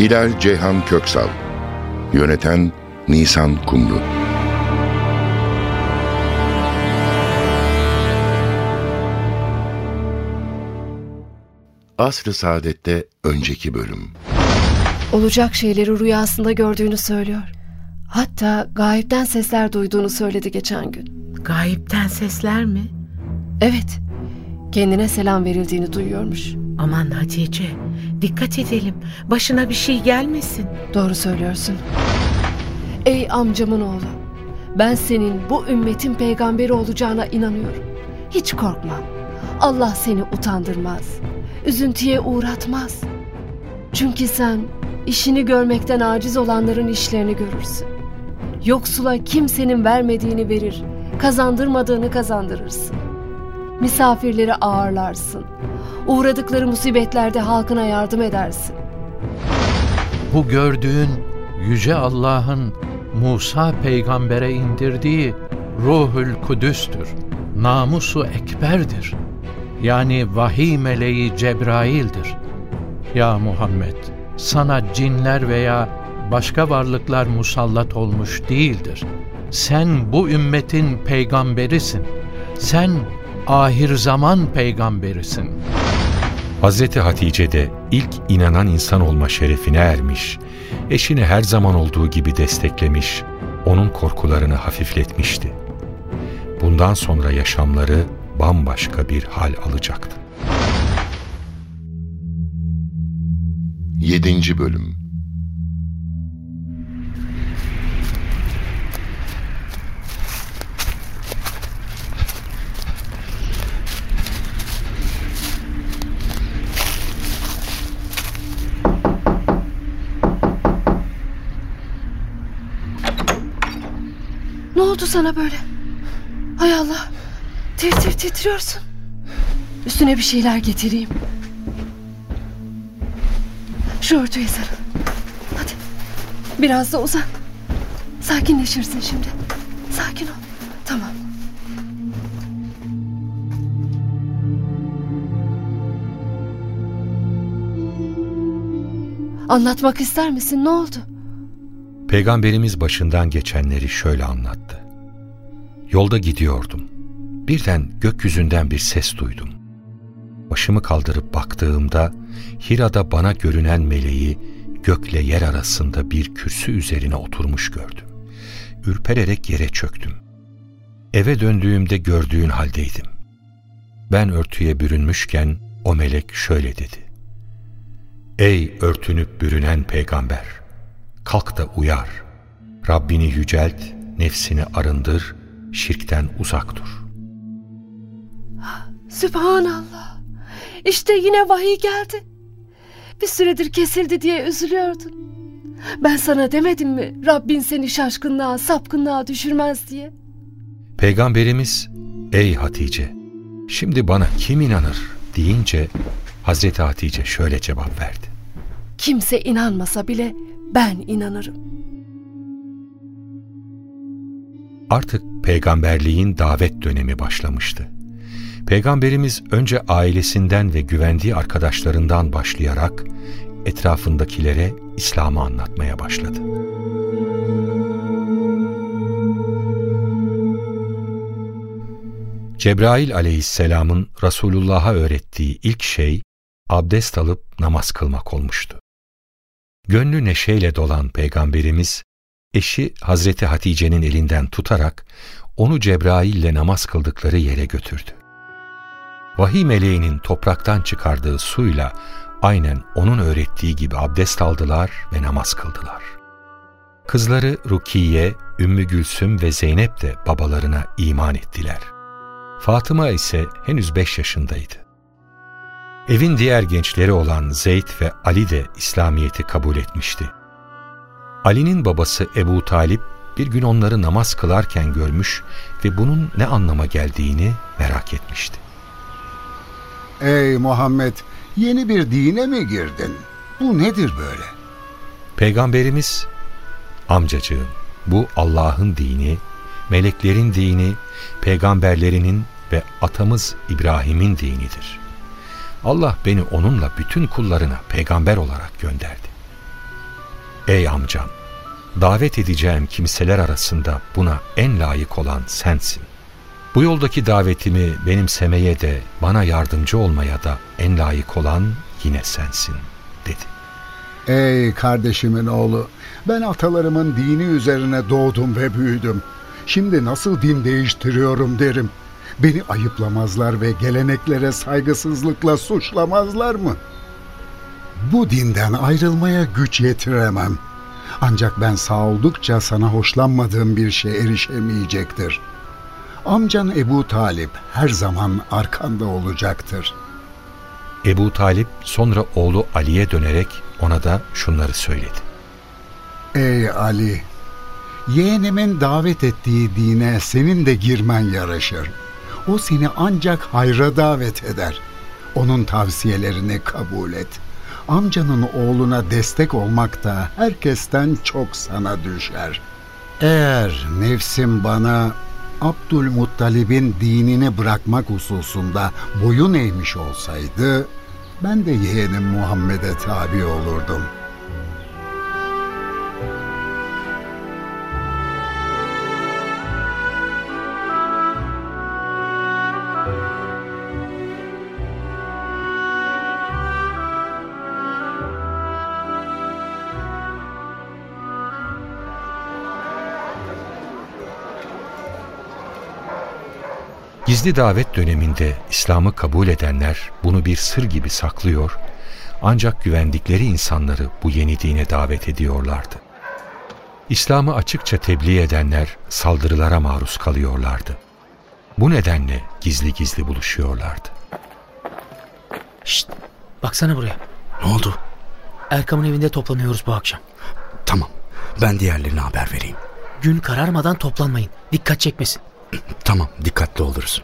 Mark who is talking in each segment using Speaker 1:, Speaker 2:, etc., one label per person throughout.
Speaker 1: Hilal Ceyhan Köksal Yöneten Nisan Kumru Asr-ı Saadet'te önceki bölüm
Speaker 2: Olacak şeyleri rüyasında gördüğünü söylüyor. Hatta gayipten sesler duyduğunu söyledi geçen gün.
Speaker 3: Gayipten sesler mi?
Speaker 2: Evet, kendine selam verildiğini duyuyormuş.
Speaker 3: Aman Hatice, dikkat edelim. Başına bir şey gelmesin.
Speaker 2: Doğru söylüyorsun. Ey amcamın oğlu, ben senin bu ümmetin peygamberi olacağına inanıyorum. Hiç korkma. Allah seni utandırmaz. Üzüntüye uğratmaz. Çünkü sen işini görmekten aciz olanların işlerini görürsün. Yoksula kimsenin vermediğini verir, kazandırmadığını kazandırırsın. Misafirleri ağırlarsın. Uğradıkları musibetlerde halkına yardım edersin.
Speaker 4: Bu gördüğün Yüce Allah'ın Musa peygambere indirdiği Ruhül Kudüs'tür. Namusu ekberdir. Yani vahiy meleği Cebrail'dir. Ya Muhammed, sana cinler veya başka varlıklar musallat olmuş değildir. Sen bu ümmetin peygamberisin. Sen ahir zaman peygamberisin.
Speaker 5: Hazreti Hatice de ilk inanan insan olma şerefine ermiş, eşini her zaman olduğu gibi desteklemiş, onun korkularını hafifletmişti. Bundan sonra yaşamları bambaşka bir hal alacaktı.
Speaker 1: 7. Bölüm
Speaker 2: oldu sana böyle? Hay Allah. Tir tir titriyorsun. Üstüne bir şeyler getireyim. Şu örtüye sarıl. Hadi. Biraz da uzan. Sakinleşirsin şimdi. Sakin ol. Tamam. Anlatmak ister misin? Ne oldu?
Speaker 5: Peygamberimiz başından geçenleri şöyle anlattı. Yolda gidiyordum. Birden gökyüzünden bir ses duydum. Başımı kaldırıp baktığımda Hira'da bana görünen meleği gökle yer arasında bir kürsü üzerine oturmuş gördüm. Ürpererek yere çöktüm. Eve döndüğümde gördüğün haldeydim. Ben örtüye bürünmüşken o melek şöyle dedi. Ey örtünüp bürünen peygamber! Kalk da uyar. Rabbini yücelt, nefsini arındır, şirkten uzak dur.
Speaker 2: Sübhanallah. İşte yine vahiy geldi. Bir süredir kesildi diye üzülüyordun. Ben sana demedim mi Rabbin seni şaşkınlığa, sapkınlığa düşürmez diye?
Speaker 5: Peygamberimiz, ey Hatice, şimdi bana kim inanır deyince Hazreti Hatice şöyle cevap verdi.
Speaker 2: Kimse inanmasa bile ben inanırım.
Speaker 5: Artık peygamberliğin davet dönemi başlamıştı. Peygamberimiz önce ailesinden ve güvendiği arkadaşlarından başlayarak etrafındakilere İslam'ı anlatmaya başladı. Cebrail aleyhisselamın Resulullah'a öğrettiği ilk şey abdest alıp namaz kılmak olmuştu. Gönlü neşeyle dolan peygamberimiz, eşi Hazreti Hatice'nin elinden tutarak onu Cebrail ile namaz kıldıkları yere götürdü. Vahiy meleğinin topraktan çıkardığı suyla aynen onun öğrettiği gibi abdest aldılar ve namaz kıldılar. Kızları Rukiye, Ümmü Gülsüm ve Zeynep de babalarına iman ettiler. Fatıma ise henüz beş yaşındaydı. Evin diğer gençleri olan Zeyd ve Ali de İslamiyet'i kabul etmişti. Ali'nin babası Ebu Talip bir gün onları namaz kılarken görmüş ve bunun ne anlama geldiğini merak etmişti.
Speaker 6: Ey Muhammed, yeni bir dine mi girdin? Bu nedir böyle?
Speaker 5: Peygamberimiz, amcacığım bu Allah'ın dini, meleklerin dini, peygamberlerinin ve atamız İbrahim'in dinidir. Allah beni onunla bütün kullarına peygamber olarak gönderdi. Ey amcam, davet edeceğim kimseler arasında buna en layık olan sensin. Bu yoldaki davetimi benimsemeye de bana yardımcı olmaya da en layık olan yine sensin dedi.
Speaker 6: Ey kardeşimin oğlu, ben atalarımın dini üzerine doğdum ve büyüdüm. Şimdi nasıl din değiştiriyorum derim. Beni ayıplamazlar ve geleneklere saygısızlıkla suçlamazlar mı? Bu dinden ayrılmaya güç yetiremem. Ancak ben sağ oldukça sana hoşlanmadığım bir şey erişemeyecektir. Amcan Ebu Talip her zaman arkanda olacaktır.
Speaker 5: Ebu Talip sonra oğlu Ali'ye dönerek ona da şunları söyledi.
Speaker 6: Ey Ali! Yeğenimin davet ettiği dine senin de girmen yaraşır. O seni ancak hayra davet eder. Onun tavsiyelerini kabul et. Amcanın oğluna destek olmak da herkesten çok sana düşer. Eğer nefsim bana Abdülmuttalib'in dinini bırakmak hususunda boyun eğmiş olsaydı, ben de yeğenim Muhammed'e tabi olurdum.
Speaker 5: Gizli davet döneminde İslam'ı kabul edenler bunu bir sır gibi saklıyor ancak güvendikleri insanları bu yeni dine davet ediyorlardı. İslam'ı açıkça tebliğ edenler saldırılara maruz kalıyorlardı. Bu nedenle gizli gizli buluşuyorlardı.
Speaker 7: Şşt, baksana buraya.
Speaker 8: Ne oldu?
Speaker 7: Erkam'ın evinde toplanıyoruz bu akşam.
Speaker 8: Tamam. Ben diğerlerine haber vereyim.
Speaker 7: Gün kararmadan toplanmayın. Dikkat çekmesin.
Speaker 8: Tamam, dikkatli oluruz.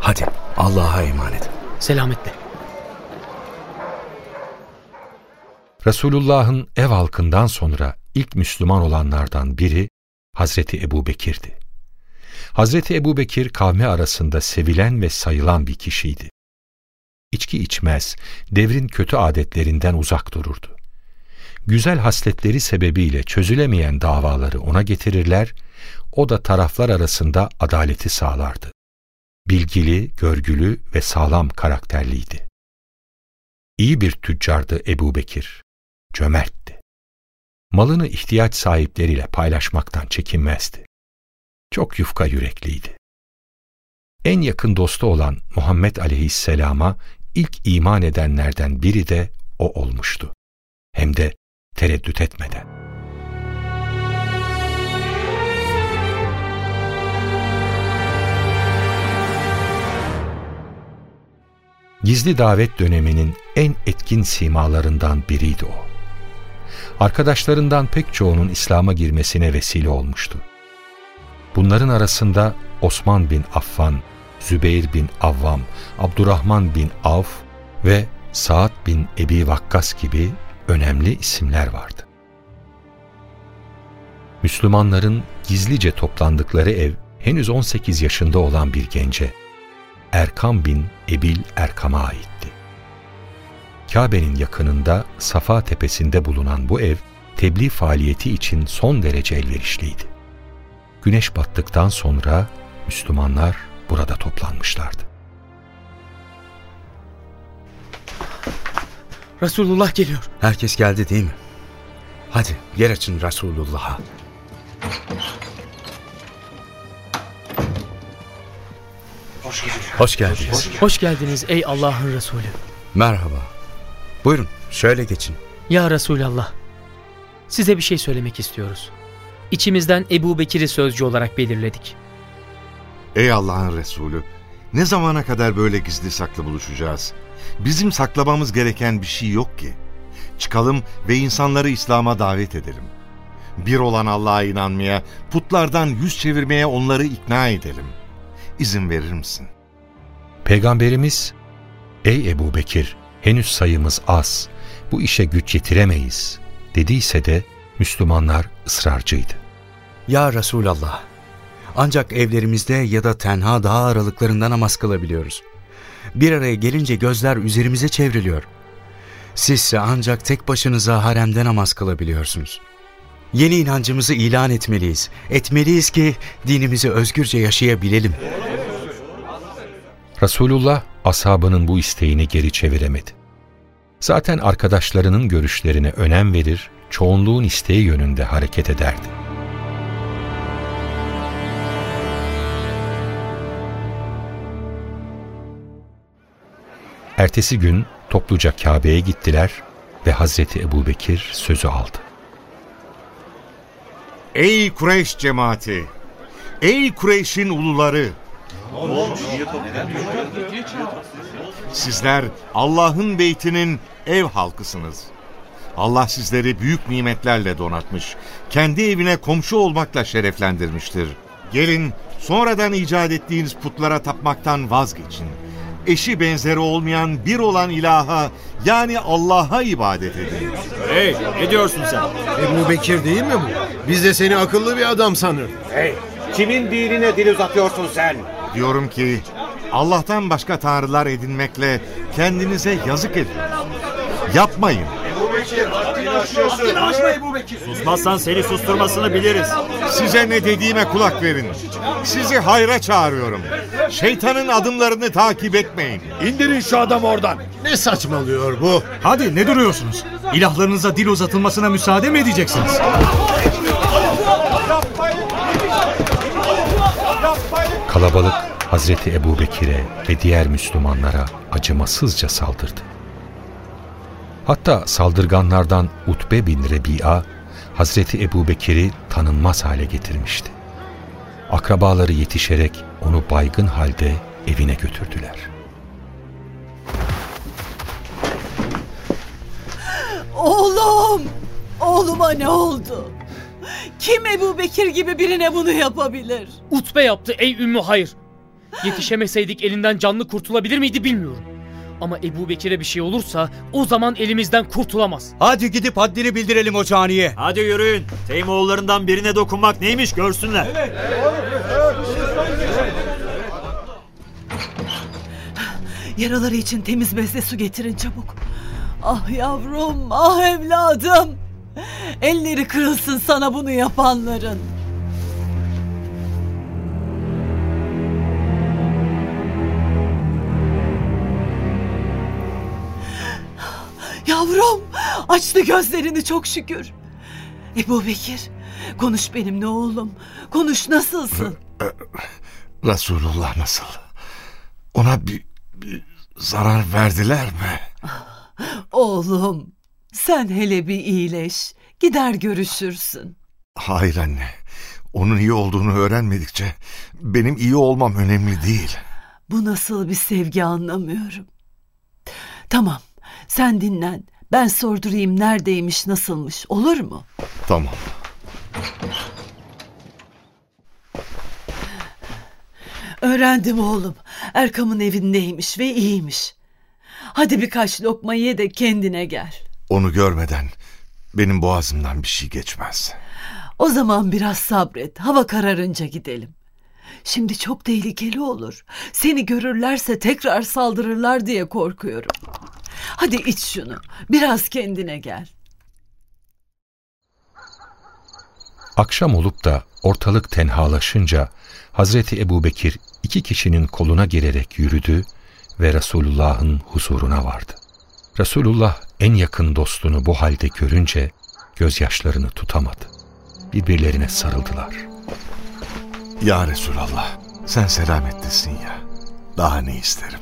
Speaker 8: Hadi, Allah'a emanet.
Speaker 7: Selametle.
Speaker 5: Resulullah'ın ev halkından sonra ilk Müslüman olanlardan biri Hazreti Ebu Bekir'di. Hazreti Ebu Bekir kavmi arasında sevilen ve sayılan bir kişiydi. İçki içmez, devrin kötü adetlerinden uzak dururdu. Güzel hasletleri sebebiyle çözülemeyen davaları ona getirirler, o da taraflar arasında adaleti sağlardı. Bilgili, görgülü ve sağlam karakterliydi. İyi bir tüccardı Ebu Bekir, cömertti. Malını ihtiyaç sahipleriyle paylaşmaktan çekinmezdi. Çok yufka yürekliydi. En yakın dostu olan Muhammed Aleyhisselam'a ilk iman edenlerden biri de o olmuştu. Hem de tereddüt etmeden. Gizli davet döneminin en etkin simalarından biriydi o. Arkadaşlarından pek çoğunun İslam'a girmesine vesile olmuştu. Bunların arasında Osman bin Affan, Zübeyir bin Avvam, Abdurrahman bin Avf ve Saad bin Ebi Vakkas gibi önemli isimler vardı. Müslümanların gizlice toplandıkları ev henüz 18 yaşında olan bir gence, Erkam bin Ebil Erkam'a aitti. Kabe'nin yakınında Safa tepesinde bulunan bu ev, tebliğ faaliyeti için son derece elverişliydi. Güneş battıktan sonra Müslümanlar burada toplanmışlardı.
Speaker 7: Resulullah geliyor.
Speaker 8: Herkes geldi değil mi? Hadi yer açın Resulullah'a. Hoş geldiniz.
Speaker 7: Hoş geldiniz ey Allah'ın Resulü.
Speaker 8: Merhaba. Buyurun şöyle geçin.
Speaker 7: Ya Resulallah. Size bir şey söylemek istiyoruz. İçimizden Ebu Bekir'i sözcü olarak belirledik.
Speaker 9: Ey Allah'ın Resulü, ne zamana kadar böyle gizli saklı buluşacağız? Bizim saklamamız gereken bir şey yok ki. Çıkalım ve insanları İslam'a davet edelim. Bir olan Allah'a inanmaya, putlardan yüz çevirmeye onları ikna edelim. İzin verir misin?
Speaker 5: Peygamberimiz, ''Ey Ebu Bekir, henüz sayımız az, bu işe güç yetiremeyiz.'' dediyse de Müslümanlar ısrarcıydı.
Speaker 8: Ya Resulallah, ancak evlerimizde ya da tenha dağ aralıklarında namaz kılabiliyoruz. Bir araya gelince gözler üzerimize çevriliyor. Sizse ancak tek başınıza haremde namaz kılabiliyorsunuz. Yeni inancımızı ilan etmeliyiz. Etmeliyiz ki dinimizi özgürce yaşayabilelim.
Speaker 5: Resulullah ashabının bu isteğini geri çeviremedi. Zaten arkadaşlarının görüşlerine önem verir, çoğunluğun isteği yönünde hareket ederdi. Ertesi gün topluca Kabe'ye gittiler ve Hazreti Ebubekir sözü aldı.
Speaker 9: Ey Kureyş cemaati! Ey Kureyş'in uluları! Sizler Allah'ın beytinin ev halkısınız. Allah sizleri büyük nimetlerle donatmış, kendi evine komşu olmakla şereflendirmiştir. Gelin sonradan icat ettiğiniz putlara tapmaktan vazgeçin. Eşi benzeri olmayan bir olan ilaha yani Allah'a ibadet edin.
Speaker 10: Hey ne diyorsun sen?
Speaker 11: Ebu Bekir değil mi bu? Biz de seni akıllı bir adam sanır.
Speaker 10: Hey kimin dinine dil uzatıyorsun sen?
Speaker 9: Diyorum ki Allah'tan başka tanrılar edinmekle kendinize yazık edin. Yapmayın.
Speaker 10: Susmazsan seni susturmasını biliriz.
Speaker 9: Size ne dediğime kulak verin. Sizi hayra çağırıyorum. Şeytanın adımlarını takip etmeyin.
Speaker 11: İndirin şu adamı oradan. Ne saçmalıyor bu?
Speaker 10: Hadi ne duruyorsunuz? İlahlarınıza dil uzatılmasına müsaade mi edeceksiniz?
Speaker 5: Kalabalık Hazreti Ebubekir'e ve diğer Müslümanlara acımasızca saldırdı. Hatta saldırganlardan Utbe bin Rebi'a, Hazreti Ebubekir'i tanınmaz hale getirmişti. Akrabaları yetişerek onu baygın halde evine götürdüler.
Speaker 12: Oğlum! Oğluma ne oldu? Kim Ebu Bekir gibi birine bunu yapabilir?
Speaker 7: Utbe yaptı ey Ümmü Hayır. Yetişemeseydik elinden canlı kurtulabilir miydi bilmiyorum. Ama Ebu Bekir'e bir şey olursa o zaman elimizden kurtulamaz.
Speaker 10: Hadi gidip haddini bildirelim o caniye.
Speaker 13: Hadi yürüyün. Teymoğullarından birine dokunmak neymiş görsünler.
Speaker 12: Yaraları için temiz bezle su getirin çabuk. Ah yavrum, ah evladım. Elleri kırılsın sana bunu yapanların. Yavrum, açtı gözlerini çok şükür. Ebu Bekir, konuş benimle oğlum. Konuş nasılsın?
Speaker 9: Resulullah nasıl? Ona bir, bir zarar verdiler mi?
Speaker 12: Oğlum, sen hele bir iyileş. Gider görüşürsün.
Speaker 9: Hayır anne. Onun iyi olduğunu öğrenmedikçe benim iyi olmam önemli değil.
Speaker 12: Bu nasıl bir sevgi anlamıyorum. Tamam, sen dinlen. Ben sordurayım neredeymiş, nasılmış. Olur mu?
Speaker 9: Tamam.
Speaker 12: Öğrendim oğlum. Erkam'ın evindeymiş ve iyiymiş. Hadi birkaç lokma ye de kendine gel.
Speaker 9: Onu görmeden benim boğazımdan bir şey geçmez.
Speaker 12: O zaman biraz sabret. Hava kararınca gidelim. Şimdi çok tehlikeli olur. Seni görürlerse tekrar saldırırlar diye korkuyorum. Hadi iç şunu. Biraz kendine gel.
Speaker 5: Akşam olup da ortalık tenhalaşınca Hazreti Ebubekir iki kişinin koluna girerek yürüdü ve Resulullah'ın huzuruna vardı. Resulullah en yakın dostunu bu halde görünce gözyaşlarını tutamadı. Birbirlerine sarıldılar.
Speaker 9: Ya Resulallah sen selamettesin ya. Daha ne isterim?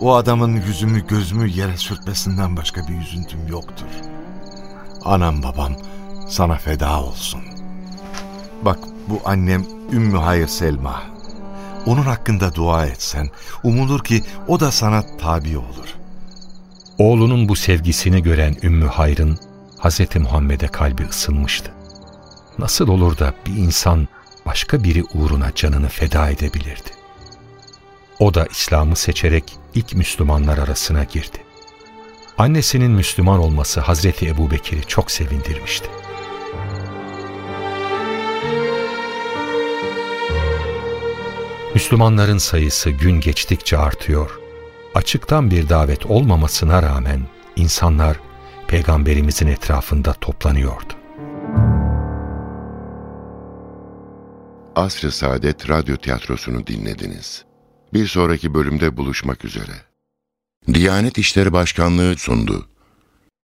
Speaker 9: O adamın yüzümü gözümü yere sürtmesinden başka bir üzüntüm yoktur. Anam babam sana feda olsun. Bak bu annem Ümmü Hayır Selma. onun hakkında dua etsen, umulur ki o da sana tabi olur.
Speaker 5: Oğlunun bu sevgisini gören Ümmü Hayr'ın Hz. Muhammed'e kalbi ısınmıştı. Nasıl olur da bir insan başka biri uğruna canını feda edebilirdi? O da İslam'ı seçerek ilk Müslümanlar arasına girdi. Annesinin Müslüman olması Hazreti Ebu Bekir'i çok sevindirmişti. Müslümanların sayısı gün geçtikçe artıyor. Açıktan bir davet olmamasına rağmen insanlar peygamberimizin etrafında toplanıyordu.
Speaker 1: Asr-ı Saadet Radyo Tiyatrosu'nu dinlediniz. Bir sonraki bölümde buluşmak üzere. Diyanet İşleri Başkanlığı sundu.